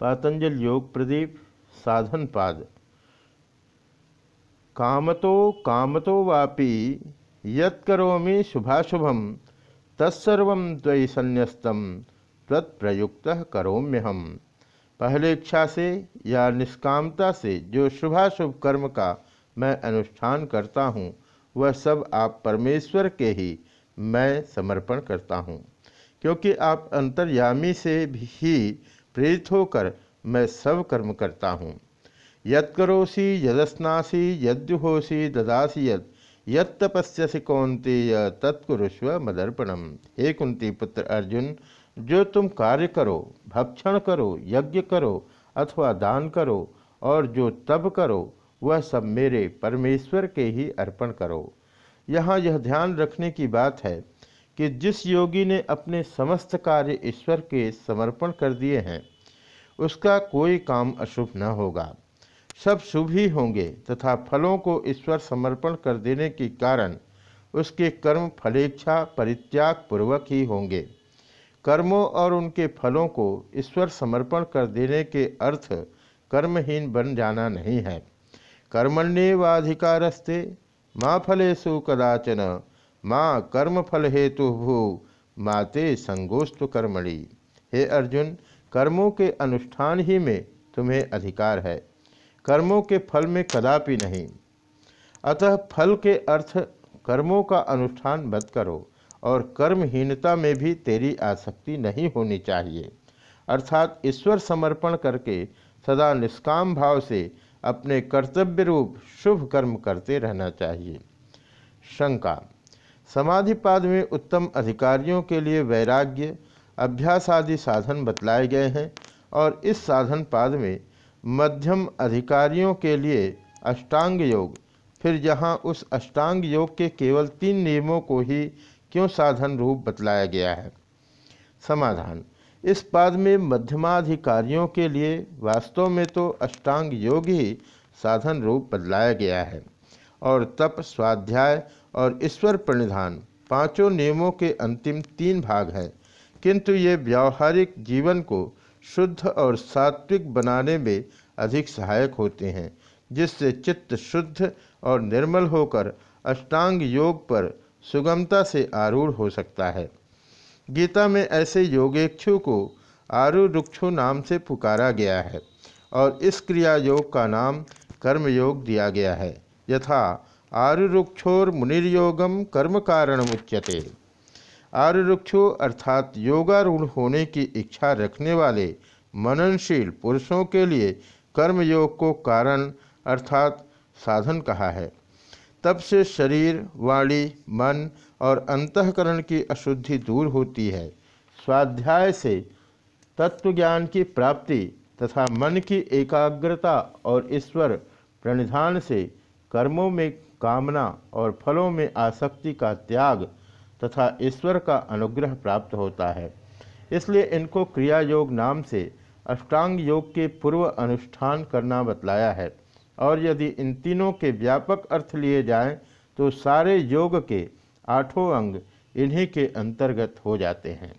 पातंजल योग प्रदीप, साधन पाद। कामतो कामतो वापि यत्करोमि शुभाशुभम, तत्सर्व त्वयि संन्यस्तम तत्प्रयुक्त करोम्यहम। पहले इच्छा से या निष्कामता से जो शुभाशुभ कर्म का मैं अनुष्ठान करता हूँ, वह सब आप परमेश्वर के ही मैं समर्पण करता हूँ। क्योंकि आप अंतर्यामी से ही प्रेरित होकर मैं सब कर्म करता हूँ। यत्करोसी यदस्नासी, यद्युहोसी, ददासी यद यत्तपस्यसि कौंतेय तत्कुरुष्व मदर्पणम। हे कुंती पुत्र अर्जुन, जो तुम कार्य करो, भक्षण करो, यज्ञ करो, अथवा दान करो, और जो तब करो, वह सब मेरे परमेश्वर के ही अर्पण करो। यहाँ यह ध्यान रखने की बात है कि जिस योगी ने अपने समस्त कार्य ईश्वर के समर्पण कर दिए हैं, उसका कोई काम अशुभ न होगा। सब शुभ ही होंगे तथा फलों को ईश्वर समर्पण कर देने के कारण उसके कर्म फलेच्छा परित्याग पूर्वक ही होंगे। कर्मों और उनके फलों को ईश्वर समर्पण कर देने के अर्थ कर्महीन बन जाना नहीं है। कर्मण्यवाधिकारस्ते माँ फलेशु कदाचन माँ कर्म फल हेतु भू माते संगोस्त कर्मणि। हे अर्जुन, कर्मों के अनुष्ठान ही में तुम्हें अधिकार है। कर्मों के फल में कदापि नहीं। अतः फल के अर्थ कर्मों का अनुष्ठान मत करो, और कर्महीनता में भी तेरी आसक्ति नहीं होनी चाहिए। अर्थात ईश्वर समर्पण करके सदा निष्काम भाव से अपने कर्तव्य रूप शुभ कर्म करते रहना चाहिए। शंका समाधिपाद में उत्तम अधिकारियों के लिए वैराग्य, अभ्यास आदि साधन बतलाए गए हैं और इस साधन पाद में मध्यम अधिकारियों के लिए अष्टांग योग, फिर यहाँ उस अष्टांग योग के केवल तीन नियमों को ही क्यों साधन रूप बतलाया गया है? समाधान, इस पाद में मध्यमाधिकारियों के लिए वास्तव में तो अष्टांग योग ही साधन रूप बदलाया गया है और तप, स्वाध्याय और ईश्वर प्रणिधान। पाँचों नियमों के अंतिम तीन भाग हैं। किंतु ये व्यावहारिक जीवन को शुद्ध और सात्विक बनाने में अधिक सहायक होते हैं, जिससे चित्त शुद्ध और निर्मल होकर अष्टांग योग पर सुगमता से आरूढ़ हो सकता है। गीता में ऐसे योगेक्षु को आरुरुक्षु नाम से पुकारा गया है और इस क्रिया योग का नाम कर्म योग दिया गया है। यथा आरुरुक्षोर मुनिर्योगम कर्म कारण उच्यते आरुरुक्षु अर्थात योगारूढ़ होने की इच्छा रखने वाले मननशील पुरुषों के लिए कर्मयोग को कारण अर्थात साधन कहा है। तब से शरीर, वाणी, मन और अंतकरण की अशुद्धि दूर होती है। स्वाध्याय से तत्वज्ञान की प्राप्ति तथा मन की एकाग्रता और ईश्वर प्रणिधान से कर्मों में कामना और फलों में आसक्ति का त्याग तथा ईश्वर का अनुग्रह प्राप्त होता है। इसलिए इनको क्रिया योग नाम से अष्टांग योग के पूर्व अनुष्ठान करना बतलाया है। और यदि इन तीनों के व्यापक अर्थ लिए जाएँ तो सारे योग के आठों अंग इन्हीं के अंतर्गत हो जाते हैं।